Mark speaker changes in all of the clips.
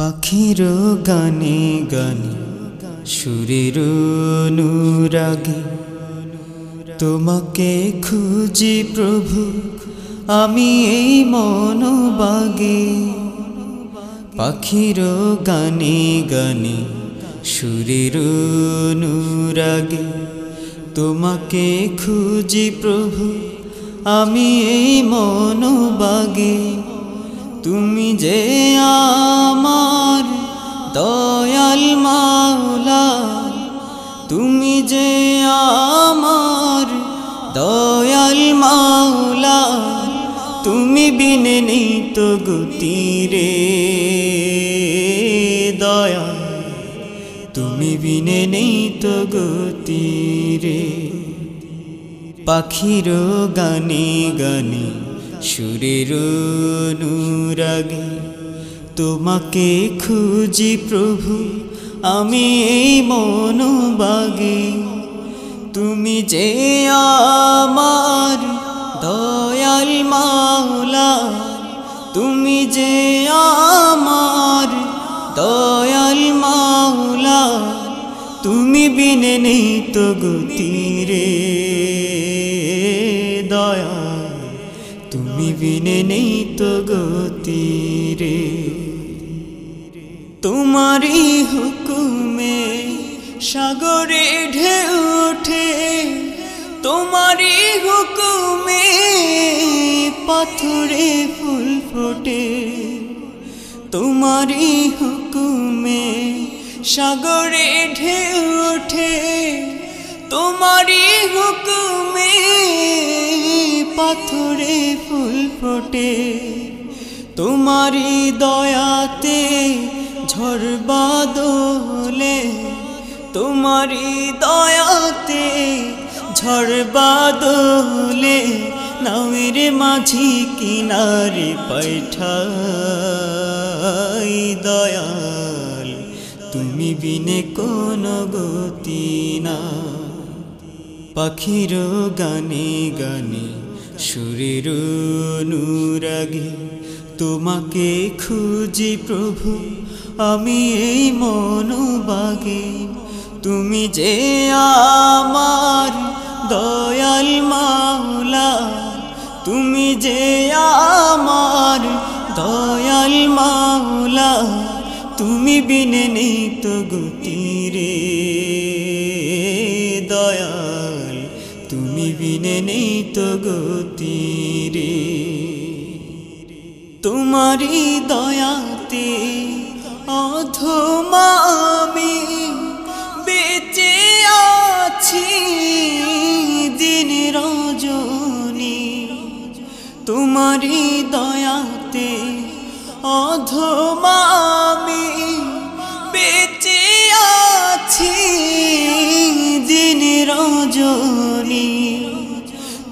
Speaker 1: পাখির গানে গানে, সুরের অনুরাগে। তোমাকে খুঁজি প্রভু, আমি এই মনোবাগে। পাখির গানে গানে, সুরের অনুরাগে। তোমাকে খুঁজি প্রভু, আমি এই মনোবাগে। তুমি যে আমার দয়াল মাওলা, তুমি যে আমার দয়াল মাওলা, তুমি বিনে নেই তো গতি রে দয়া তুমি বিনে নেই তো গতি রে। পাখির গানে গানে সুরের অনুরাগে তোমাকে খুঁজি প্রভু, আমি এই মনোবাগে। তুমি যে আমার দয়াল মাওলা, তুমি যে আমার দয়াল মাওলা, তুমি বিনে নেই তো গতি বিনে নেই তো গতি রে। তোমারই হুকুমে সাগরে ঢেউ ওঠে। তোমারই হুকুমে পাথরে ফুল ফোটে। তোমারই হুকুমে সাগরে ঢেউ ওঠে। তোমারই ফোটে, তোমারই দয়াতে ঝড় বাদলে, তোমারই দয়াতে ঝড় বাদলে নামের মাঝি কিনারে পাইঠাই দয়াল, তুমি বিনে কোনো গতি না। পাখির গানে গানে সুরের অনুরাগে তোমাকে খুঁজি প্রভু, আমি এই মনোবাগে। তুমি যে আমার দয়াল মাওলা, তুমি যে আমার দয়াল মাওলা, তুমি বিনে নেই তো গতি। তুমি নেই তো গতি রে। তোমারই দয়াতে অধমামি বেঁচে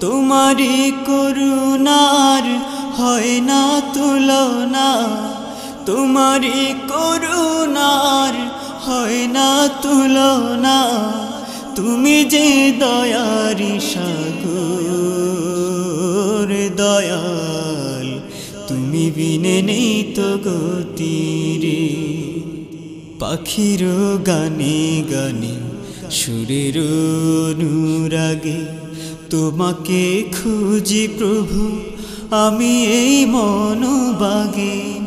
Speaker 1: তোমারই করুণার হয় না তুলনা, তোমারই করুণার হয় না তুলনা। তুমি যে দয়ারি সাগর, দয়াল, তুমি বিনে নেই তো গতিরে। পাখির গানে গানে, সুরের অনুরাগে তোমাকে খুঁজি প্রভু, আমি এই মনোবাগে।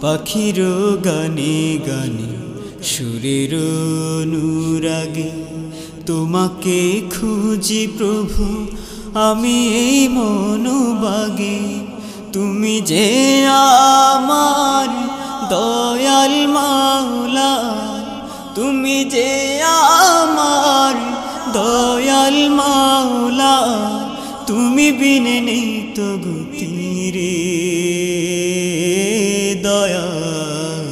Speaker 1: পাখির গানে গানে, সুরের অনুরাগে। তোমাকে খুঁজি প্রভু, আমি এই মনোবাগে। তুমি যে আমার দয়াল মাওলা, তুমি যে দয়াল মাওলা, তুমি বিনে নেই তো গতি রে। দয়াল,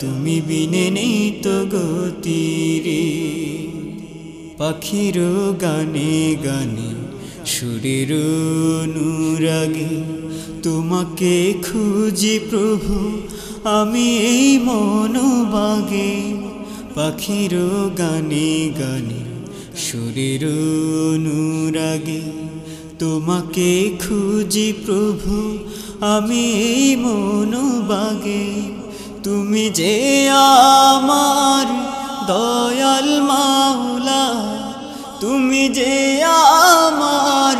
Speaker 1: তুমি বিনে নেই তো গতি রে। পাখির গানে গানে, সুরের অনুরাগে, তোমাকে খুঁজি প্রভু, আমি এই মনোবাগে। পাখির গানে গানে সুরের অনুরাগে, তোমাকে খুঁজি প্রভু, আমি এই মনোবাগে। তুমি যে আমার দয়াল মাওলা, তুমি যে আমার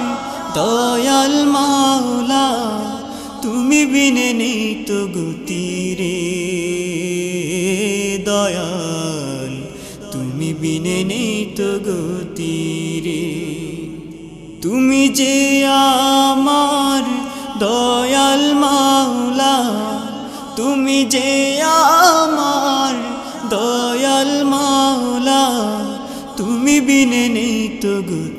Speaker 1: দয়াল মাওলা, তুমি বিনে নেই তো গতি রে দয়াল। তুমি বিনে নেই তো গতিরে তুমি যে আমার দয়াল মাওলা, তুমি যে আমার দয়াল মাওলা, তুমি বিনে নেই তো গতি